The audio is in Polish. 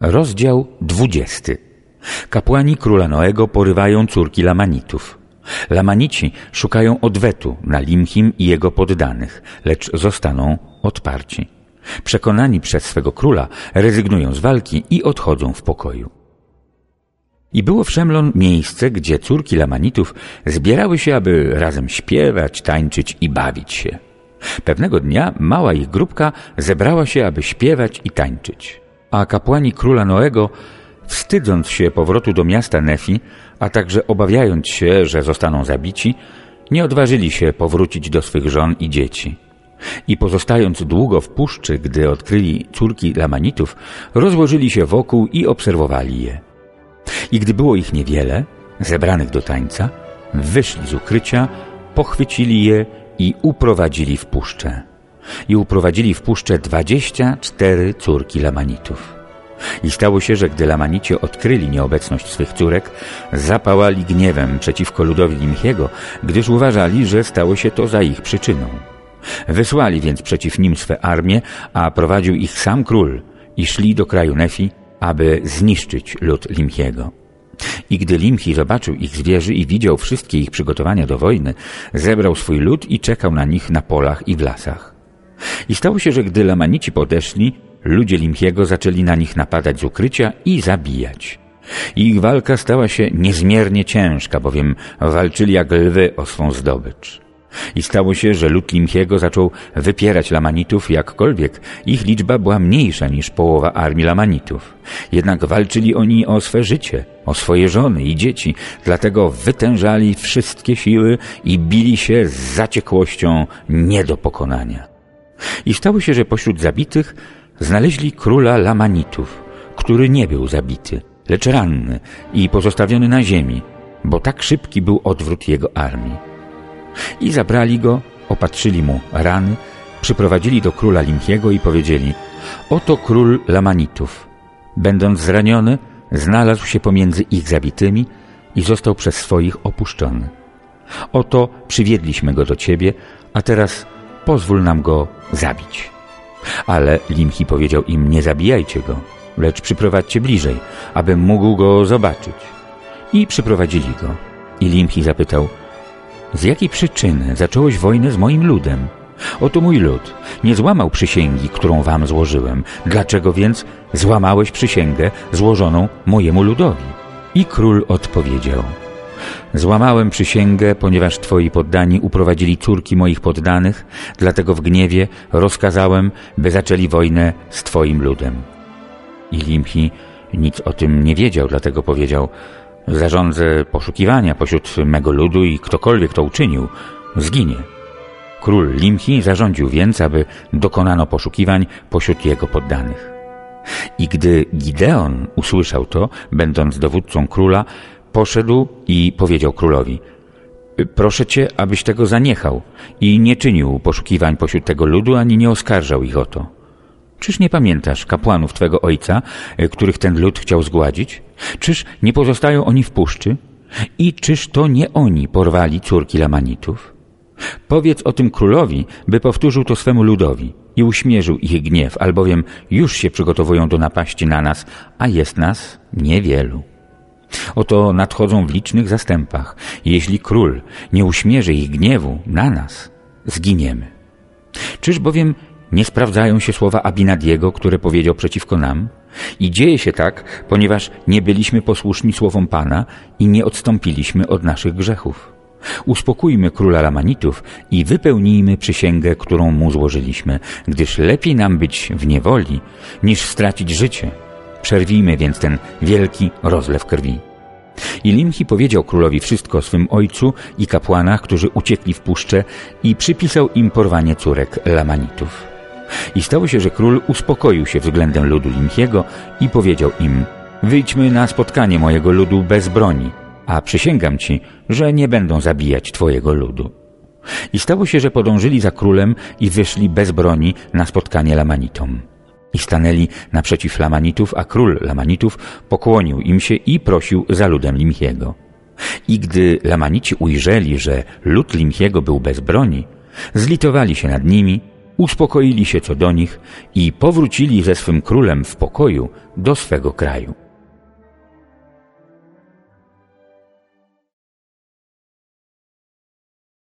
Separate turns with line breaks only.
Rozdział dwudziesty. Kapłani króla Noego porywają córki Lamanitów. Lamanici szukają odwetu na Limchim i jego poddanych, lecz zostaną odparci. Przekonani przez swego króla, rezygnują z walki i odchodzą w pokoju. I było w Szemlon miejsce, gdzie córki Lamanitów zbierały się, aby razem śpiewać, tańczyć i bawić się. Pewnego dnia mała ich grupka zebrała się, aby śpiewać i tańczyć a kapłani króla Noego, wstydząc się powrotu do miasta Nefi, a także obawiając się, że zostaną zabici, nie odważyli się powrócić do swych żon i dzieci. I pozostając długo w puszczy, gdy odkryli córki Lamanitów, rozłożyli się wokół i obserwowali je. I gdy było ich niewiele, zebranych do tańca, wyszli z ukrycia, pochwycili je i uprowadzili w puszczę i uprowadzili w puszczę dwadzieścia cztery córki Lamanitów. I stało się, że gdy Lamanicie odkryli nieobecność swych córek, zapałali gniewem przeciwko ludowi Limchiego, gdyż uważali, że stało się to za ich przyczyną. Wysłali więc przeciw nim swe armie, a prowadził ich sam król i szli do kraju Nefi, aby zniszczyć lud Limchiego. I gdy Limchi zobaczył ich zwierzy i widział wszystkie ich przygotowania do wojny, zebrał swój lud i czekał na nich na polach i w lasach. I stało się, że gdy Lamanici podeszli, ludzie Limpiego zaczęli na nich napadać z ukrycia i zabijać. Ich walka stała się niezmiernie ciężka, bowiem walczyli jak lwy o swą zdobycz. I stało się, że lud Limchiego zaczął wypierać Lamanitów, jakkolwiek ich liczba była mniejsza niż połowa armii Lamanitów. Jednak walczyli oni o swe życie, o swoje żony i dzieci, dlatego wytężali wszystkie siły i bili się z zaciekłością nie do pokonania. I stało się, że pośród zabitych znaleźli króla Lamanitów, który nie był zabity, lecz ranny i pozostawiony na ziemi, bo tak szybki był odwrót jego armii. I zabrali go, opatrzyli mu rany, przyprowadzili do króla Limchiego i powiedzieli Oto król Lamanitów. Będąc zraniony, znalazł się pomiędzy ich zabitymi i został przez swoich opuszczony. Oto przywiedliśmy go do ciebie, a teraz pozwól nam go zabić. Ale Limchi powiedział im, nie zabijajcie go, lecz przyprowadźcie bliżej, abym mógł go zobaczyć. I przyprowadzili go. I Limchi zapytał, z jakiej przyczyny zacząłeś wojnę z moim ludem? Oto mój lud nie złamał przysięgi, którą wam złożyłem. Dlaczego więc złamałeś przysięgę złożoną mojemu ludowi? I król odpowiedział – Złamałem przysięgę, ponieważ twoi poddani uprowadzili córki moich poddanych, dlatego w gniewie rozkazałem, by zaczęli wojnę z twoim ludem. I Limchi nic o tym nie wiedział, dlatego powiedział, zarządzę poszukiwania pośród mego ludu i ktokolwiek to uczynił, zginie. Król Limchi zarządził więc, aby dokonano poszukiwań pośród jego poddanych. I gdy Gideon usłyszał to, będąc dowódcą króla, poszedł i powiedział królowi Proszę cię, abyś tego zaniechał i nie czynił poszukiwań pośród tego ludu, ani nie oskarżał ich o to. Czyż nie pamiętasz kapłanów twego ojca, których ten lud chciał zgładzić? Czyż nie pozostają oni w puszczy? I czyż to nie oni porwali córki Lamanitów? Powiedz o tym królowi, by powtórzył to swemu ludowi i uśmierzył ich gniew, albowiem już się przygotowują do napaści na nas, a jest nas niewielu. Oto nadchodzą w licznych zastępach. Jeśli król nie uśmierzy ich gniewu na nas, zginiemy. Czyż bowiem nie sprawdzają się słowa Abinadiego, które powiedział przeciwko nam? I dzieje się tak, ponieważ nie byliśmy posłuszni słowom Pana i nie odstąpiliśmy od naszych grzechów. Uspokójmy króla Lamanitów i wypełnijmy przysięgę, którą mu złożyliśmy, gdyż lepiej nam być w niewoli, niż stracić życie. Przerwijmy więc ten wielki rozlew krwi. I Limchi powiedział królowi wszystko o swym ojcu i kapłanach, którzy uciekli w puszczę i przypisał im porwanie córek Lamanitów. I stało się, że król uspokoił się względem ludu Limchiego i powiedział im Wyjdźmy na spotkanie mojego ludu bez broni, a przysięgam ci, że nie będą zabijać twojego ludu. I stało się, że podążyli za królem i wyszli bez broni na spotkanie Lamanitom. I stanęli naprzeciw Lamanitów, a król Lamanitów pokłonił im się i prosił za ludem Limchiego. I gdy Lamanici ujrzeli, że lud Limchiego był bez broni, zlitowali się nad nimi uspokoili się co do nich i powrócili ze swym królem w pokoju do swego kraju.